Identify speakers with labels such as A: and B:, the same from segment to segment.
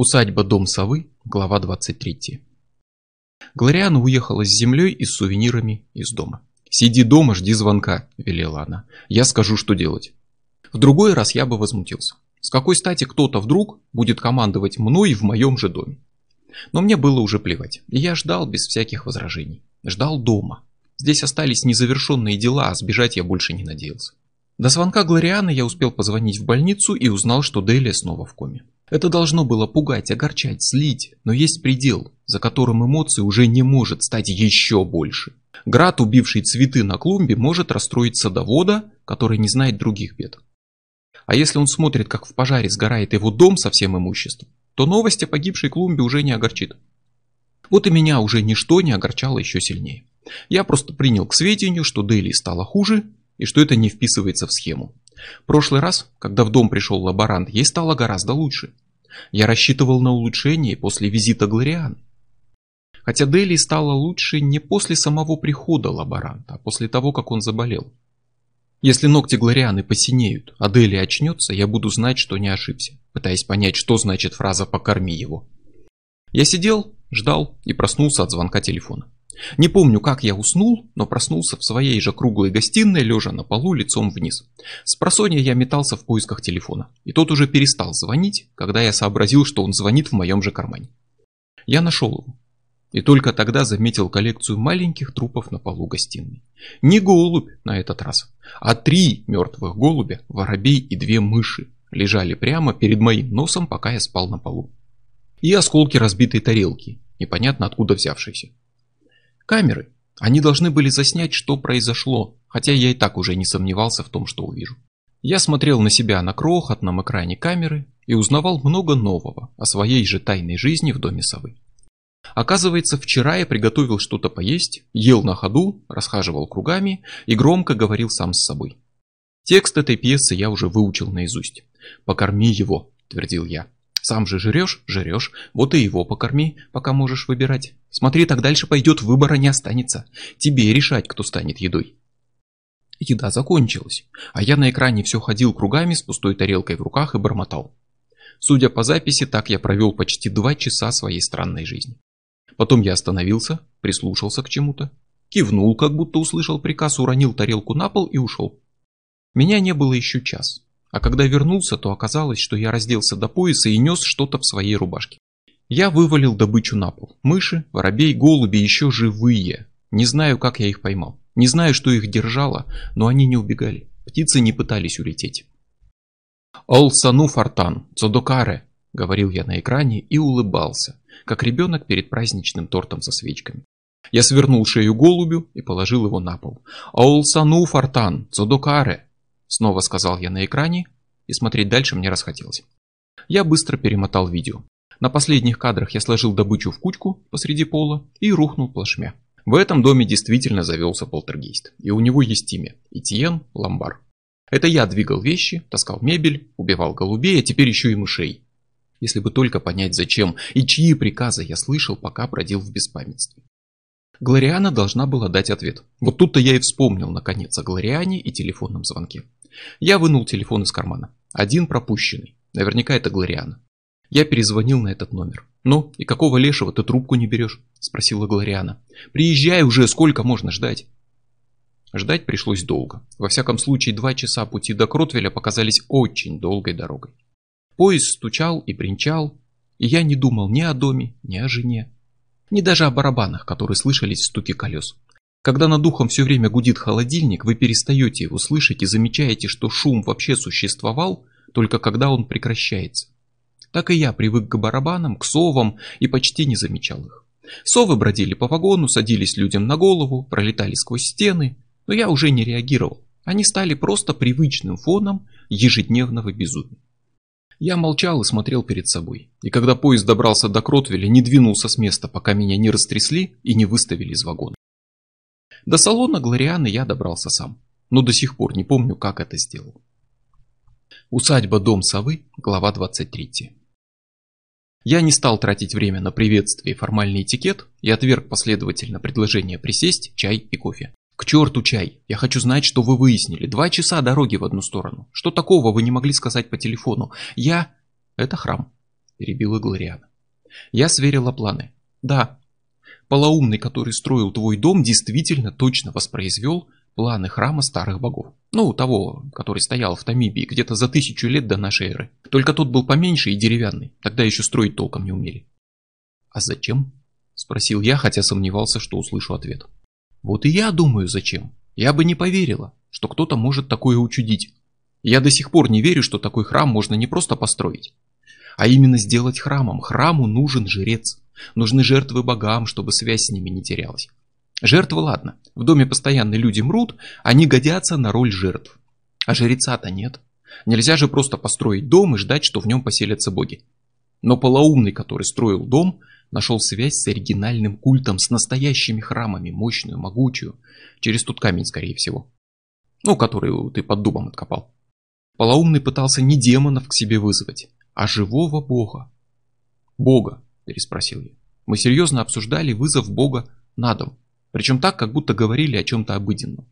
A: Усадьба Дом Совы, глава 23. Глориана уехала с землей и с сувенирами из дома. «Сиди дома, жди звонка», – велела она. «Я скажу, что делать». В другой раз я бы возмутился. С какой стати кто-то вдруг будет командовать мной в моем же доме? Но мне было уже плевать, и я ждал без всяких возражений. Ждал дома. Здесь остались незавершенные дела, а сбежать я больше не надеялся. До звонка Глорианы я успел позвонить в больницу и узнал, что Делия снова в коме. Это должно было пугать, огорчать, злить, но есть предел, за которым эмоции уже не может стать еще больше. Град, убивший цветы на клумбе, может расстроить садовода, который не знает других бед. А если он смотрит, как в пожаре сгорает его дом со всем имуществом, то новость о погибшей клумбе уже не огорчит. Вот и меня уже ничто не огорчало еще сильнее. Я просто принял к сведению, что Дели стало хуже и что это не вписывается в схему. Прошлый раз, когда в дом пришел лаборант, ей стало гораздо лучше. Я рассчитывал на улучшение после визита Глориан. Хотя Дели стало лучше не после самого прихода лаборанта, а после того, как он заболел. Если ногти Глорианы посинеют, а Дели очнется, я буду знать, что не ошибся, пытаясь понять, что значит фраза «покорми его». Я сидел, ждал и проснулся от звонка телефона. Не помню, как я уснул, но проснулся в своей же круглой гостиной, лежа на полу лицом вниз. С просонья я метался в поисках телефона, и тот уже перестал звонить, когда я сообразил, что он звонит в моем же кармане. Я нашел его. И только тогда заметил коллекцию маленьких трупов на полу гостиной. Не голубь на этот раз, а три мертвых голубя, воробей и две мыши лежали прямо перед моим носом, пока я спал на полу. И осколки разбитой тарелки, непонятно откуда взявшиеся. Камеры. Они должны были заснять, что произошло, хотя я и так уже не сомневался в том, что увижу. Я смотрел на себя на крохотном экране камеры и узнавал много нового о своей же тайной жизни в доме совы. Оказывается, вчера я приготовил что-то поесть, ел на ходу, расхаживал кругами и громко говорил сам с собой. Текст этой пьесы я уже выучил наизусть. «Покорми его», — твердил я. Сам же жрешь, жрешь, вот и его покорми, пока можешь выбирать. Смотри, так дальше пойдет, выбора не останется. Тебе решать, кто станет едой. Еда закончилась, а я на экране все ходил кругами с пустой тарелкой в руках и бормотал. Судя по записи, так я провел почти два часа своей странной жизни. Потом я остановился, прислушался к чему-то, кивнул, как будто услышал приказ, уронил тарелку на пол и ушел. Меня не было еще час. А когда вернулся, то оказалось, что я разделся до пояса и нес что-то в своей рубашке. Я вывалил добычу на пол. Мыши, воробей, голуби еще живые. Не знаю, как я их поймал. Не знаю, что их держало, но они не убегали. Птицы не пытались улететь. «Олсану фартан, цодокаре», — говорил я на экране и улыбался, как ребенок перед праздничным тортом со свечками. Я свернул шею голубю и положил его на пол. «Олсану фартан, цодокаре», Снова сказал я на экране, и смотреть дальше мне расхотелось. Я быстро перемотал видео. На последних кадрах я сложил добычу в кучку посреди пола и рухнул плашмя. В этом доме действительно завелся полтергейст, и у него есть имя – Этьен Ламбар. Это я двигал вещи, таскал мебель, убивал голубей, а теперь еще и мышей. Если бы только понять зачем и чьи приказы я слышал, пока бродил в беспамятстве. Глориана должна была дать ответ. Вот тут-то я и вспомнил наконец о Глориане и телефонном звонке. Я вынул телефон из кармана. Один пропущенный. Наверняка это Глориана. Я перезвонил на этот номер. «Ну, и какого лешего ты трубку не берешь?» – спросила Глориана. «Приезжай уже, сколько можно ждать?» Ждать пришлось долго. Во всяком случае, два часа пути до Кротвеля показались очень долгой дорогой. Поезд стучал и бренчал, и я не думал ни о доме, ни о жене, ни даже о барабанах, которые слышались в стуке колес. Когда над духом все время гудит холодильник, вы перестаете его слышать и замечаете, что шум вообще существовал, только когда он прекращается. Так и я привык к барабанам, к совам и почти не замечал их. Совы бродили по вагону, садились людям на голову, пролетали сквозь стены, но я уже не реагировал. Они стали просто привычным фоном ежедневного безумия. Я молчал и смотрел перед собой. И когда поезд добрался до Кротвеля, не двинулся с места, пока меня не растрясли и не выставили из вагона. До салона Глорианы я добрался сам, но до сих пор не помню, как это сделал. Усадьба Дом Совы, глава 23. Я не стал тратить время на приветствие и формальный этикет и отверг последовательно предложение присесть, чай и кофе. К черту чай, я хочу знать, что вы выяснили. Два часа дороги в одну сторону. Что такого вы не могли сказать по телефону? Я... Это храм. перебила Глориана. Я сверила планы. Да, полоумный, который строил твой дом, действительно точно воспроизвел планы храма старых богов. Ну, того, который стоял в Тамибии где-то за тысячу лет до нашей эры. Только тот был поменьше и деревянный, тогда еще строить толком не умели. А зачем? Спросил я, хотя сомневался, что услышу ответ. Вот и я думаю, зачем. Я бы не поверила, что кто-то может такое учудить. Я до сих пор не верю, что такой храм можно не просто построить, а именно сделать храмом. Храму нужен жрец. Нужны жертвы богам, чтобы связь с ними не терялась. Жертвы ладно, в доме постоянно люди мрут, они годятся на роль жертв. А жреца-то нет. Нельзя же просто построить дом и ждать, что в нем поселятся боги. Но полоумный, который строил дом, нашел связь с оригинальным культом, с настоящими храмами, мощную, могучую, через тот камень, скорее всего. Ну, который ты под дубом откопал. Полоумный пытался не демонов к себе вызвать, а живого бога. Бога, переспросил я. Мы серьезно обсуждали вызов бога на дом. Причем так, как будто говорили о чем-то обыденном.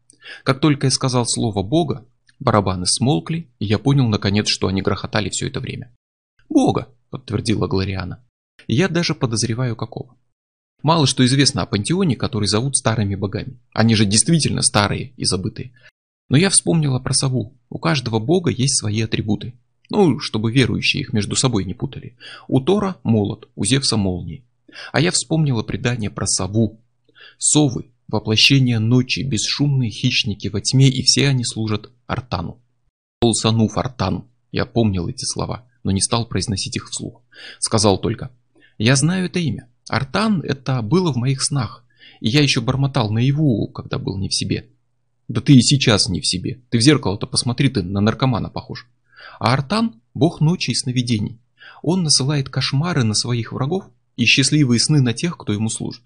A: Как только я сказал слово «бога», барабаны смолкли, и я понял наконец, что они грохотали все это время. «Бога», — подтвердила Глориана. «Я даже подозреваю, какого. Мало что известно о пантеоне, который зовут старыми богами. Они же действительно старые и забытые. Но я вспомнила про сову. У каждого бога есть свои атрибуты. Ну, чтобы верующие их между собой не путали. У Тора молот, у Зевса молнии. А я вспомнила предание про сову, Совы – воплощение ночи, бесшумные хищники во тьме, и все они служат Артану. Полсанув Артану. Я помнил эти слова, но не стал произносить их вслух. Сказал только, я знаю это имя. Артан – это было в моих снах, и я еще бормотал наяву, когда был не в себе. Да ты и сейчас не в себе. Ты в зеркало-то посмотри, ты на наркомана похож. А Артан – бог ночи и сновидений. Он насылает кошмары на своих врагов и счастливые сны на тех, кто ему служит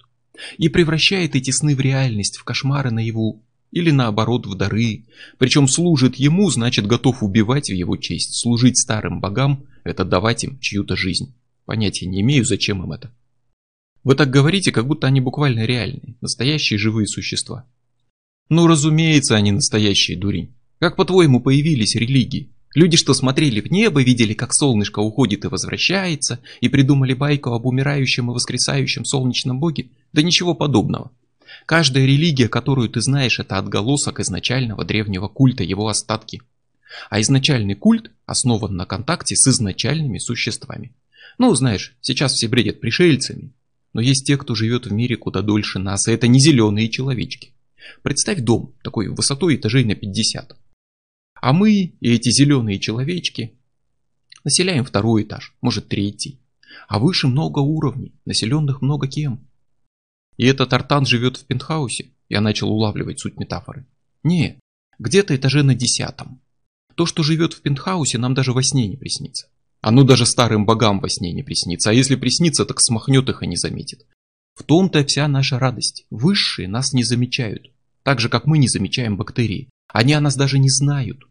A: и превращает эти сны в реальность, в кошмары наяву, или наоборот в дары, причем служит ему, значит готов убивать в его честь, служить старым богам – это давать им чью-то жизнь. Понятия не имею, зачем им это. Вы так говорите, как будто они буквально реальные, настоящие живые существа. Ну, разумеется, они настоящие, дурень. Как по-твоему появились религии? Люди, что смотрели в небо, видели, как солнышко уходит и возвращается, и придумали байку об умирающем и воскресающем солнечном боге? Да ничего подобного. Каждая религия, которую ты знаешь, это отголосок изначального древнего культа, его остатки. А изначальный культ основан на контакте с изначальными существами. Ну, знаешь, сейчас все бредят пришельцами, но есть те, кто живет в мире куда дольше нас, и это не зеленые человечки. Представь дом, такой высотой этажей на 50. А мы и эти зеленые человечки населяем второй этаж, может третий. А выше много уровней, населенных много кем. И этот Артан живет в пентхаусе? Я начал улавливать суть метафоры. Не, где-то этаже на десятом. То, что живет в пентхаусе, нам даже во сне не приснится. Оно даже старым богам во сне не приснится, а если приснится, так смахнет их и не заметит. В том-то вся наша радость. Высшие нас не замечают. Так же, как мы не замечаем бактерии. Они о нас даже не знают.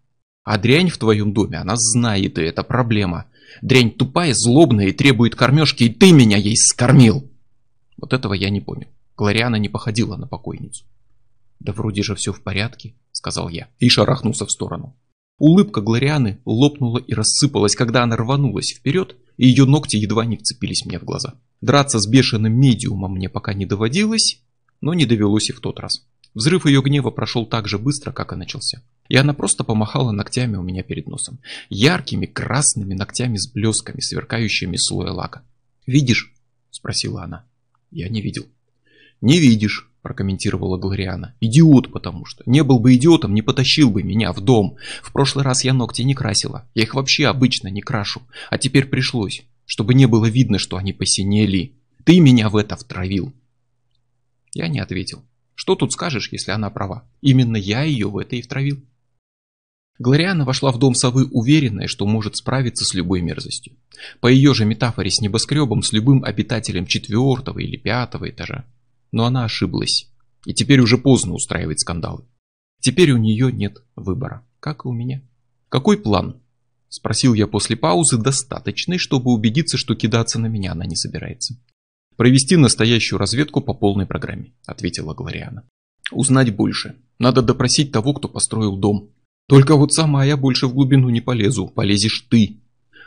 A: А дрянь в твоем доме, она знает, и это проблема. Дрянь тупая, злобная и требует кормежки, и ты меня ей скормил. Вот этого я не понял. Глориана не походила на покойницу. Да вроде же все в порядке, сказал я и шарахнулся в сторону. Улыбка Глорианы лопнула и рассыпалась, когда она рванулась вперед, и ее ногти едва не вцепились мне в глаза. Драться с бешеным медиумом мне пока не доводилось, но не довелось и в тот раз. Взрыв ее гнева прошел так же быстро, как и начался. И она просто помахала ногтями у меня перед носом. Яркими красными ногтями с блесками, сверкающими слоя лака. «Видишь?» – спросила она. Я не видел. «Не видишь», – прокомментировала Глориана. «Идиот, потому что. Не был бы идиотом, не потащил бы меня в дом. В прошлый раз я ногти не красила. Я их вообще обычно не крашу. А теперь пришлось, чтобы не было видно, что они посинели. Ты меня в это втравил». Я не ответил. Что тут скажешь, если она права? Именно я ее в это и втравил. Глориана вошла в дом совы уверенная, что может справиться с любой мерзостью. По ее же метафоре с небоскребом, с любым обитателем четвертого или пятого этажа. Но она ошиблась. И теперь уже поздно устраивать скандалы. Теперь у нее нет выбора, как и у меня. Какой план? Спросил я после паузы, достаточный, чтобы убедиться, что кидаться на меня она не собирается. Провести настоящую разведку по полной программе, ответила Глориана. Узнать больше. Надо допросить того, кто построил дом, только вот сама я больше в глубину не полезу, полезешь ты.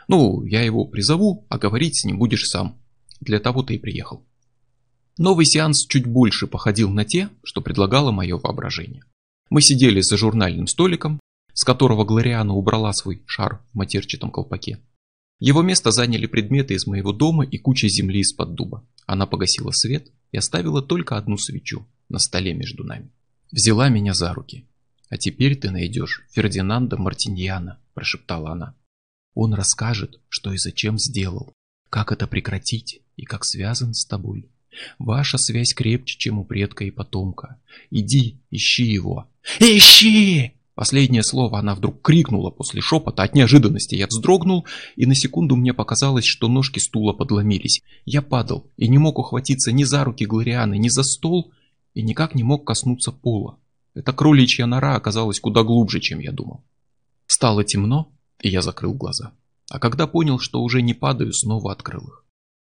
A: Ну, я его призову, а говорить с ним будешь сам. Для того ты и приехал. Новый сеанс чуть больше походил на те, что предлагало мое воображение. Мы сидели за журнальным столиком, с которого Глориана убрала свой шар в матерчатом колпаке. Его место заняли предметы из моего дома и куча земли из-под дуба. Она погасила свет и оставила только одну свечу на столе между нами. Взяла меня за руки. «А теперь ты найдешь Фердинанда Мартиньяна», – прошептала она. «Он расскажет, что и зачем сделал, как это прекратить и как связан с тобой. Ваша связь крепче, чем у предка и потомка. Иди, ищи его». «Ищи!» Последнее слово она вдруг крикнула после шепота. От неожиданности я вздрогнул, и на секунду мне показалось, что ножки стула подломились. Я падал и не мог ухватиться ни за руки Глорианы, ни за стол, и никак не мог коснуться пола. Эта кроличья нора оказалась куда глубже, чем я думал. Стало темно, и я закрыл глаза. А когда понял, что уже не падаю, снова открыл их.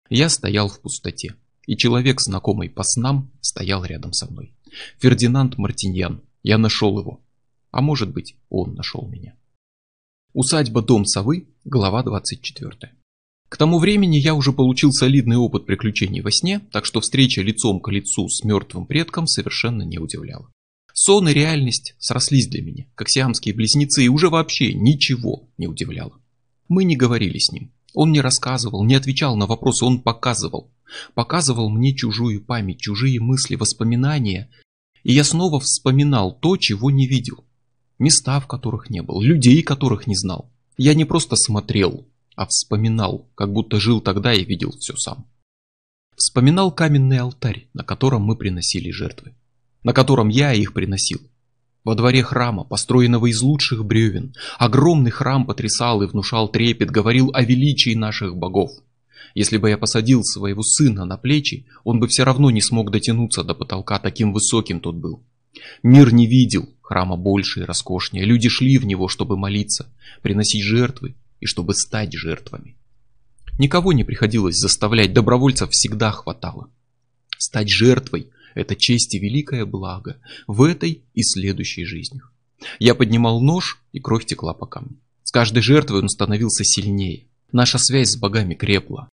A: Я стоял в пустоте, и человек, знакомый по снам, стоял рядом со мной. Фердинанд Мартиньян. Я нашел его. А может быть, он нашел меня. Усадьба Дом Совы, глава 24. К тому времени я уже получил солидный опыт приключений во сне, так что встреча лицом к лицу с мертвым предком совершенно не удивляла. Сон и реальность срослись для меня, как сиамские близнецы, и уже вообще ничего не удивляло. Мы не говорили с ним. Он не рассказывал, не отвечал на вопросы, он показывал. Показывал мне чужую память, чужие мысли, воспоминания. И я снова вспоминал то, чего не видел места, в которых не был, людей, которых не знал. Я не просто смотрел, а вспоминал, как будто жил тогда и видел все сам. Вспоминал каменный алтарь, на котором мы приносили жертвы, на котором я их приносил. Во дворе храма, построенного из лучших бревен, огромный храм потрясал и внушал трепет, говорил о величии наших богов. Если бы я посадил своего сына на плечи, он бы все равно не смог дотянуться до потолка, таким высоким тот был. Мир не видел храма больше и роскошнее. Люди шли в него, чтобы молиться, приносить жертвы и чтобы стать жертвами. Никого не приходилось заставлять, добровольцев всегда хватало. Стать жертвой – это честь и великое благо в этой и следующей жизнях. Я поднимал нож, и кровь текла по камню. С каждой жертвой он становился сильнее. Наша связь с богами крепла.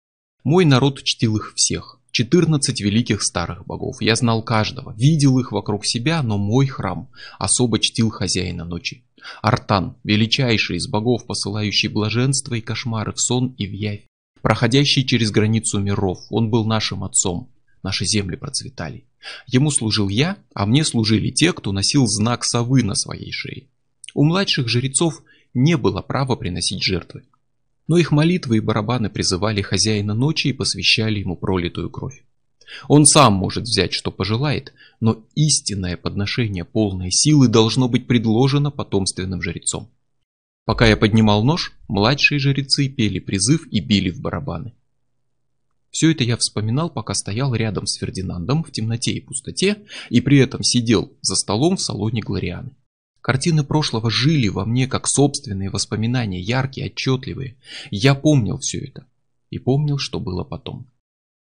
A: Мой народ чтил их всех. 14 великих старых богов. Я знал каждого, видел их вокруг себя, но мой храм особо чтил хозяина ночи. Артан, величайший из богов, посылающий блаженство и кошмары в сон и в явь, проходящий через границу миров, он был нашим отцом. Наши земли процветали. Ему служил я, а мне служили те, кто носил знак совы на своей шее. У младших жрецов не было права приносить жертвы но их молитвы и барабаны призывали хозяина ночи и посвящали ему пролитую кровь. Он сам может взять, что пожелает, но истинное подношение полной силы должно быть предложено потомственным жрецом. Пока я поднимал нож, младшие жрецы пели призыв и били в барабаны. Все это я вспоминал, пока стоял рядом с Фердинандом в темноте и пустоте, и при этом сидел за столом в салоне Глорианы. Картины прошлого жили во мне как собственные воспоминания, яркие, отчетливые. Я помнил все это. И помнил, что было потом.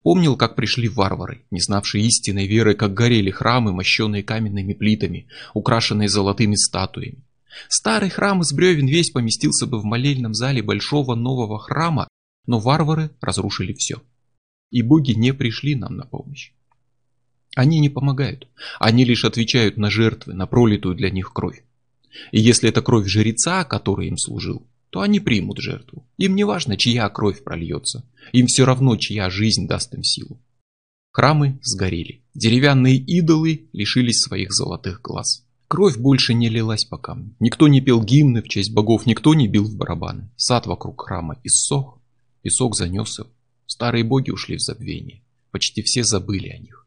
A: Помнил, как пришли варвары, не знавшие истинной веры, как горели храмы, мощенные каменными плитами, украшенные золотыми статуями. Старый храм из бревен весь поместился бы в молельном зале большого нового храма, но варвары разрушили все. И боги не пришли нам на помощь. Они не помогают. Они лишь отвечают на жертвы, на пролитую для них кровь. И если это кровь жреца, который им служил, то они примут жертву. Им не важно, чья кровь прольется. Им все равно, чья жизнь даст им силу. Храмы сгорели. Деревянные идолы лишились своих золотых глаз. Кровь больше не лилась по камню. Никто не пел гимны в честь богов, никто не бил в барабаны. Сад вокруг храма иссох, песок занес его. Старые боги ушли в забвение. Почти все забыли о них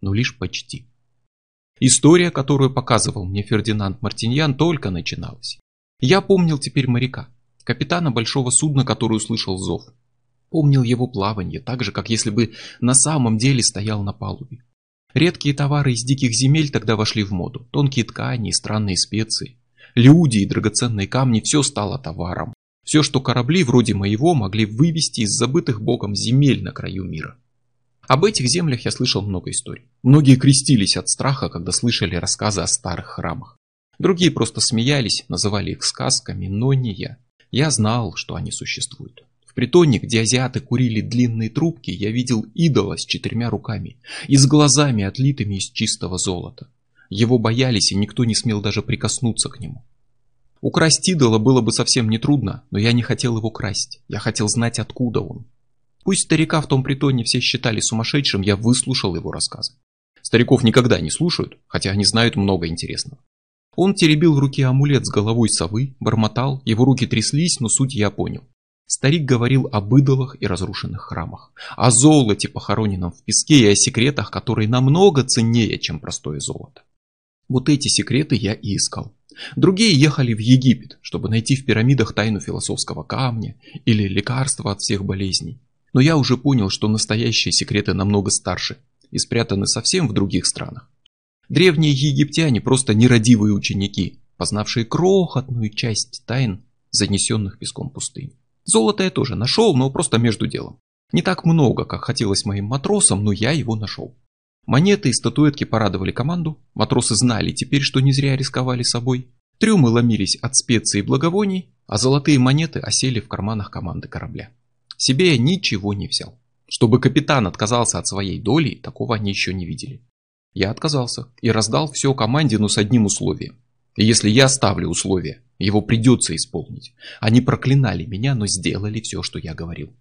A: но лишь почти. История, которую показывал мне Фердинанд Мартиньян, только начиналась. Я помнил теперь моряка, капитана большого судна, который услышал зов. Помнил его плавание, так же, как если бы на самом деле стоял на палубе. Редкие товары из диких земель тогда вошли в моду. Тонкие ткани и странные специи. Люди и драгоценные камни – все стало товаром. Все, что корабли вроде моего могли вывести из забытых богом земель на краю мира. Об этих землях я слышал много историй. Многие крестились от страха, когда слышали рассказы о старых храмах. Другие просто смеялись, называли их сказками, но не я. Я знал, что они существуют. В притоне, где азиаты курили длинные трубки, я видел идола с четырьмя руками и с глазами, отлитыми из чистого золота. Его боялись, и никто не смел даже прикоснуться к нему. Украсть идола было бы совсем нетрудно, но я не хотел его красть. Я хотел знать, откуда он. Пусть старика в том притоне все считали сумасшедшим, я выслушал его рассказы. Стариков никогда не слушают, хотя они знают много интересного. Он теребил в руке амулет с головой совы, бормотал, его руки тряслись, но суть я понял. Старик говорил об идолах и разрушенных храмах, о золоте, похороненном в песке, и о секретах, которые намного ценнее, чем простое золото. Вот эти секреты я и искал. Другие ехали в Египет, чтобы найти в пирамидах тайну философского камня или лекарства от всех болезней. Но я уже понял, что настоящие секреты намного старше и спрятаны совсем в других странах. Древние египтяне просто нерадивые ученики, познавшие крохотную часть тайн, занесенных песком пустыни. Золото я тоже нашел, но просто между делом. Не так много, как хотелось моим матросам, но я его нашел. Монеты и статуэтки порадовали команду, матросы знали теперь, что не зря рисковали собой. Трюмы ломились от специй и благовоний, а золотые монеты осели в карманах команды корабля. Себе я ничего не взял. Чтобы капитан отказался от своей доли, такого они еще не видели. Я отказался и раздал все команде, но с одним условием. И если я ставлю условия, его придется исполнить. Они проклинали меня, но сделали все, что я говорил.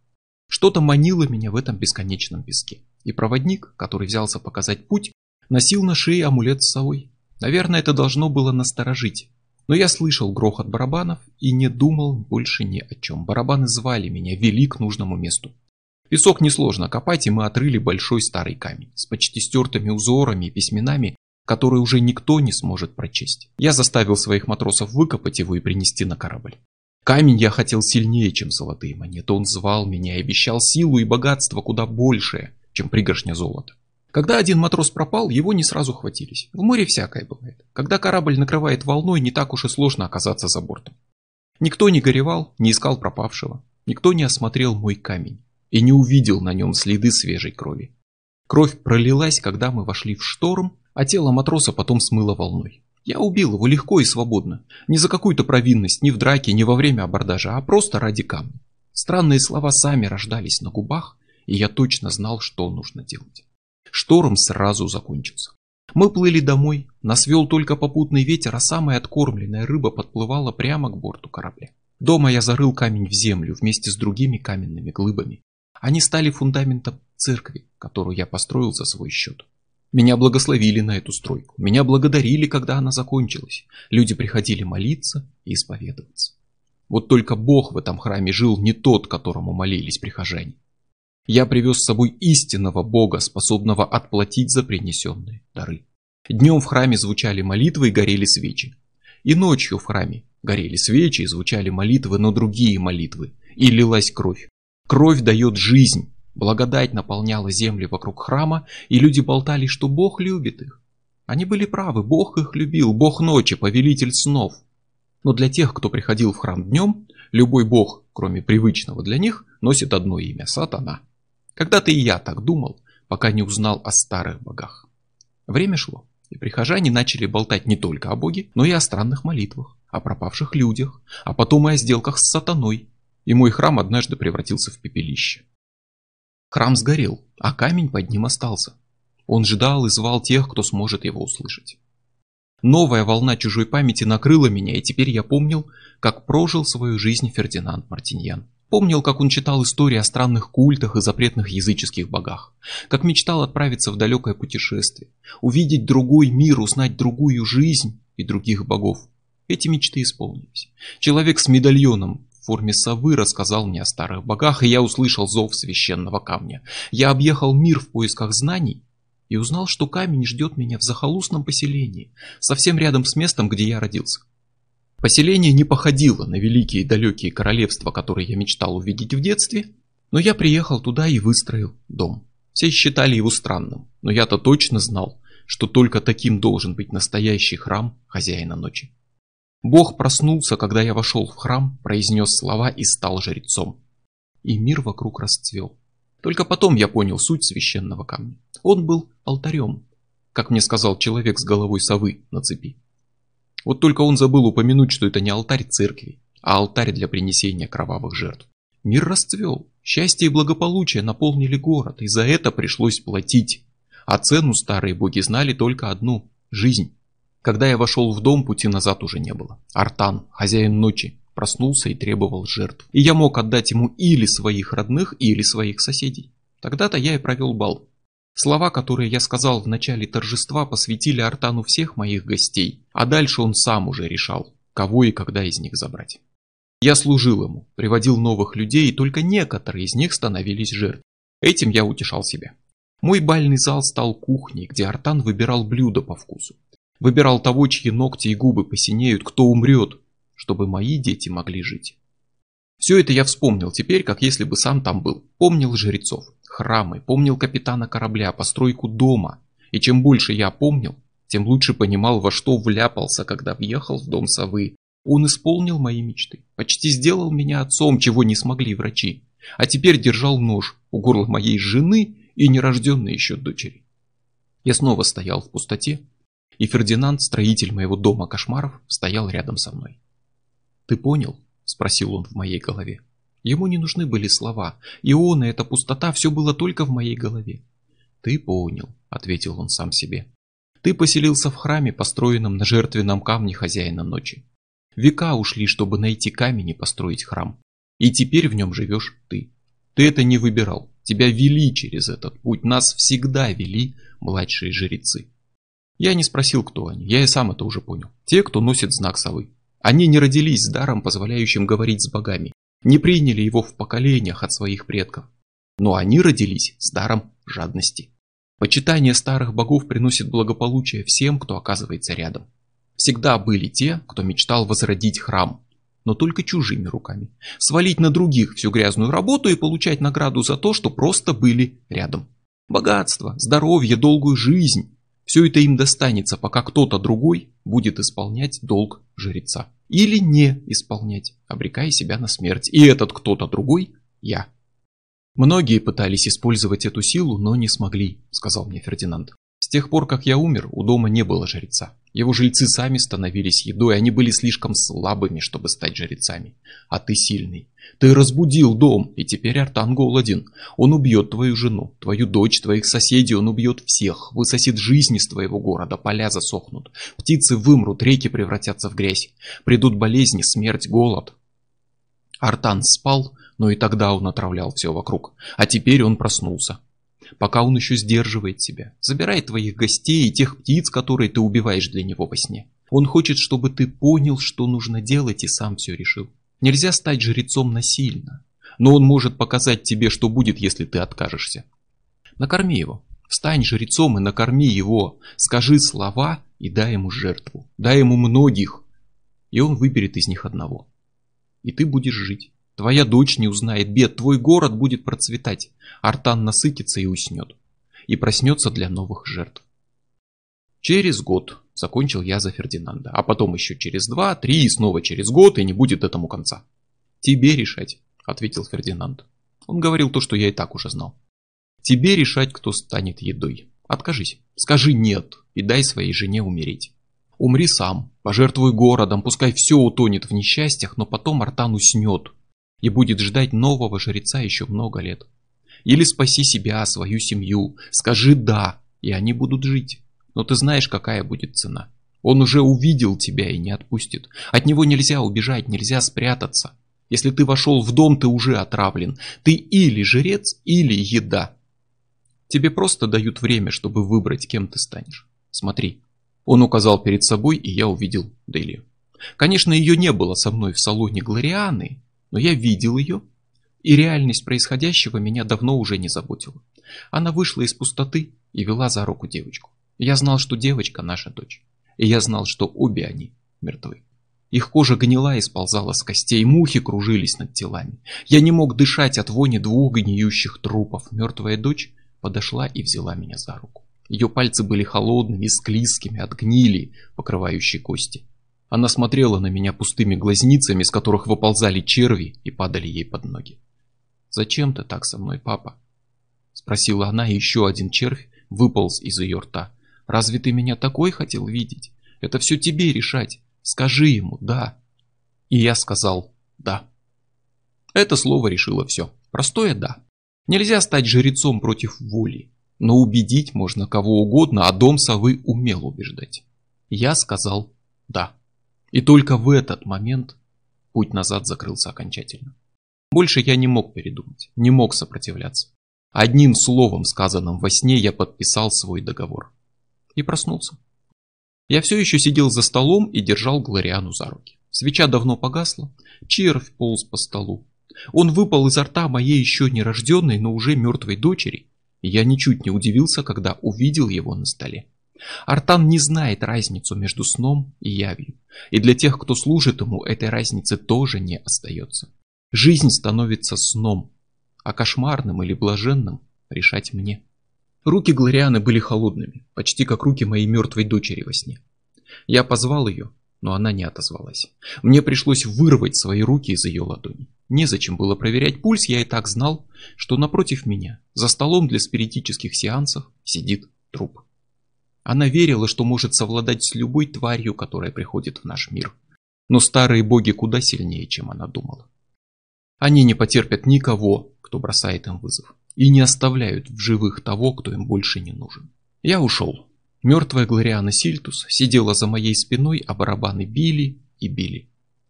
A: Что-то манило меня в этом бесконечном песке. И проводник, который взялся показать путь, носил на шее амулет с совой. Наверное, это должно было насторожить. Но я слышал грохот барабанов и не думал больше ни о чем. Барабаны звали меня, вели к нужному месту. Песок несложно копать, и мы отрыли большой старый камень с почти стертыми узорами и письменами, который уже никто не сможет прочесть. Я заставил своих матросов выкопать его и принести на корабль. Камень я хотел сильнее, чем золотые монеты. Он звал меня и обещал силу и богатство куда большее, чем пригоршня золота. Когда один матрос пропал, его не сразу хватились. В море всякое бывает. Когда корабль накрывает волной, не так уж и сложно оказаться за бортом. Никто не горевал, не искал пропавшего. Никто не осмотрел мой камень и не увидел на нем следы свежей крови. Кровь пролилась, когда мы вошли в шторм, а тело матроса потом смыло волной. Я убил его легко и свободно. Не за какую-то провинность, ни в драке, ни во время абордажа, а просто ради камня. Странные слова сами рождались на губах, и я точно знал, что нужно делать. Шторм сразу закончился. Мы плыли домой, нас вел только попутный ветер, а самая откормленная рыба подплывала прямо к борту корабля. Дома я зарыл камень в землю вместе с другими каменными глыбами. Они стали фундаментом церкви, которую я построил за свой счет. Меня благословили на эту стройку. Меня благодарили, когда она закончилась. Люди приходили молиться и исповедоваться. Вот только Бог в этом храме жил не тот, которому молились прихожане. Я привез с собой истинного Бога, способного отплатить за принесенные дары. Днем в храме звучали молитвы и горели свечи. И ночью в храме горели свечи и звучали молитвы, но другие молитвы. И лилась кровь. Кровь дает жизнь, Благодать наполняла земли вокруг храма, и люди болтали, что Бог любит их. Они были правы, Бог их любил, Бог ночи, повелитель снов. Но для тех, кто приходил в храм днем, любой Бог, кроме привычного для них, носит одно имя – Сатана. Когда-то и я так думал, пока не узнал о старых богах. Время шло, и прихожане начали болтать не только о Боге, но и о странных молитвах, о пропавших людях, а потом и о сделках с сатаной. И мой храм однажды превратился в пепелище. Храм сгорел, а камень под ним остался. Он ждал и звал тех, кто сможет его услышать. Новая волна чужой памяти накрыла меня, и теперь я помнил, как прожил свою жизнь Фердинанд Мартиньян. Помнил, как он читал истории о странных культах и запретных языческих богах, как мечтал отправиться в далекое путешествие, увидеть другой мир, узнать другую жизнь и других богов. Эти мечты исполнились. Человек с медальоном форме совы рассказал мне о старых богах, и я услышал зов священного камня. Я объехал мир в поисках знаний и узнал, что камень ждет меня в захолустном поселении, совсем рядом с местом, где я родился. Поселение не походило на великие далекие королевства, которые я мечтал увидеть в детстве, но я приехал туда и выстроил дом. Все считали его странным, но я-то точно знал, что только таким должен быть настоящий храм хозяина ночи. Бог проснулся, когда я вошел в храм, произнес слова и стал жрецом. И мир вокруг расцвел. Только потом я понял суть священного камня. Он был алтарем, как мне сказал человек с головой совы на цепи. Вот только он забыл упомянуть, что это не алтарь церкви, а алтарь для принесения кровавых жертв. Мир расцвел, счастье и благополучие наполнили город, и за это пришлось платить. А цену старые боги знали только одну – жизнь. Когда я вошел в дом, пути назад уже не было. Артан, хозяин ночи, проснулся и требовал жертв. И я мог отдать ему или своих родных, или своих соседей. Тогда-то я и провел бал. Слова, которые я сказал в начале торжества, посвятили Артану всех моих гостей, а дальше он сам уже решал, кого и когда из них забрать. Я служил ему, приводил новых людей, и только некоторые из них становились жертвой. Этим я утешал себя. Мой бальный зал стал кухней, где Артан выбирал блюда по вкусу. Выбирал того, чьи ногти и губы посинеют, кто умрет, чтобы мои дети могли жить. Все это я вспомнил теперь, как если бы сам там был. Помнил жрецов, храмы, помнил капитана корабля, постройку дома. И чем больше я помнил, тем лучше понимал, во что вляпался, когда въехал в дом совы. Он исполнил мои мечты, почти сделал меня отцом, чего не смогли врачи. А теперь держал нож у горла моей жены и нерожденной еще дочери. Я снова стоял в пустоте, и Фердинанд, строитель моего дома кошмаров, стоял рядом со мной. «Ты понял?» Спросил он в моей голове. Ему не нужны были слова, и он, и эта пустота, все было только в моей голове. «Ты понял», — ответил он сам себе. «Ты поселился в храме, построенном на жертвенном камне хозяина ночи. Века ушли, чтобы найти камень и построить храм. И теперь в нем живешь ты. Ты это не выбирал. Тебя вели через этот путь. Нас всегда вели младшие жрецы. Я не спросил, кто они. Я и сам это уже понял. Те, кто носит знак совы. Они не родились с даром, позволяющим говорить с богами, не приняли его в поколениях от своих предков. Но они родились с даром жадности. Почитание старых богов приносит благополучие всем, кто оказывается рядом. Всегда были те, кто мечтал возродить храм, но только чужими руками. Свалить на других всю грязную работу и получать награду за то, что просто были рядом. Богатство, здоровье, долгую жизнь все это им достанется, пока кто-то другой будет исполнять долг жреца. Или не исполнять, обрекая себя на смерть. И этот кто-то другой – я. Многие пытались использовать эту силу, но не смогли, сказал мне Фердинанд. С тех пор, как я умер, у дома не было жреца. Его жильцы сами становились едой, они были слишком слабыми, чтобы стать жрецами. А ты сильный. Ты разбудил дом, и теперь Артан голоден. Он убьет твою жену, твою дочь, твоих соседей, он убьет всех. Высосет жизнь из твоего города, поля засохнут. Птицы вымрут, реки превратятся в грязь. Придут болезни, смерть, голод. Артан спал, но и тогда он отравлял все вокруг. А теперь он проснулся пока он еще сдерживает себя. Забирает твоих гостей и тех птиц, которые ты убиваешь для него во сне. Он хочет, чтобы ты понял, что нужно делать и сам все решил. Нельзя стать жрецом насильно, но он может показать тебе, что будет, если ты откажешься. Накорми его. Стань жрецом и накорми его. Скажи слова и дай ему жертву. Дай ему многих. И он выберет из них одного. И ты будешь жить. Твоя дочь не узнает бед, твой город будет процветать. Артан насытится и уснет. И проснется для новых жертв. Через год закончил я за Фердинанда. А потом еще через два, три и снова через год, и не будет этому конца. Тебе решать, ответил Фердинанд. Он говорил то, что я и так уже знал. Тебе решать, кто станет едой. Откажись. Скажи «нет» и дай своей жене умереть. Умри сам, пожертвуй городом, пускай все утонет в несчастьях, но потом Артан уснет, и будет ждать нового жреца еще много лет. Или спаси себя, свою семью, скажи «да», и они будут жить. Но ты знаешь, какая будет цена. Он уже увидел тебя и не отпустит. От него нельзя убежать, нельзя спрятаться. Если ты вошел в дом, ты уже отравлен. Ты или жрец, или еда. Тебе просто дают время, чтобы выбрать, кем ты станешь. Смотри. Он указал перед собой, и я увидел Делию. Конечно, ее не было со мной в салоне Глорианы, но я видел ее, и реальность происходящего меня давно уже не заботила. Она вышла из пустоты и вела за руку девочку. Я знал, что девочка наша дочь, и я знал, что обе они мертвы. Их кожа гнила и сползала с костей, мухи кружились над телами. Я не мог дышать от вони двух гниющих трупов. Мертвая дочь подошла и взяла меня за руку. Ее пальцы были холодными, склизкими, от гнили, покрывающей кости. Она смотрела на меня пустыми глазницами, из которых выползали черви и падали ей под ноги. «Зачем ты так со мной, папа?» Спросила она, и еще один червь выполз из ее рта. «Разве ты меня такой хотел видеть? Это все тебе решать. Скажи ему «да». И я сказал «да». Это слово решило все. Простое «да». Нельзя стать жрецом против воли, но убедить можно кого угодно, а дом совы умел убеждать. Я сказал «да». И только в этот момент путь назад закрылся окончательно. Больше я не мог передумать, не мог сопротивляться. Одним словом, сказанным во сне, я подписал свой договор. И проснулся. Я все еще сидел за столом и держал Глориану за руки. Свеча давно погасла, червь полз по столу. Он выпал изо рта моей еще нерожденной, но уже мертвой дочери, я ничуть не удивился, когда увидел его на столе. Артан не знает разницу между сном и явью, и для тех, кто служит ему, этой разницы тоже не остается. Жизнь становится сном, а кошмарным или блаженным решать мне. Руки Глорианы были холодными, почти как руки моей мертвой дочери во сне. Я позвал ее, но она не отозвалась. Мне пришлось вырвать свои руки из ее ладони. Незачем было проверять пульс, я и так знал, что напротив меня, за столом для спиритических сеансов, сидит труп. Она верила, что может совладать с любой тварью, которая приходит в наш мир. Но старые боги куда сильнее, чем она думала. Они не потерпят никого, кто бросает им вызов. И не оставляют в живых того, кто им больше не нужен. Я ушел. Мертвая Глориана Сильтус сидела за моей спиной, а барабаны били и били.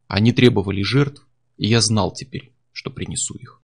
A: Они требовали жертв, и я знал теперь, что принесу их.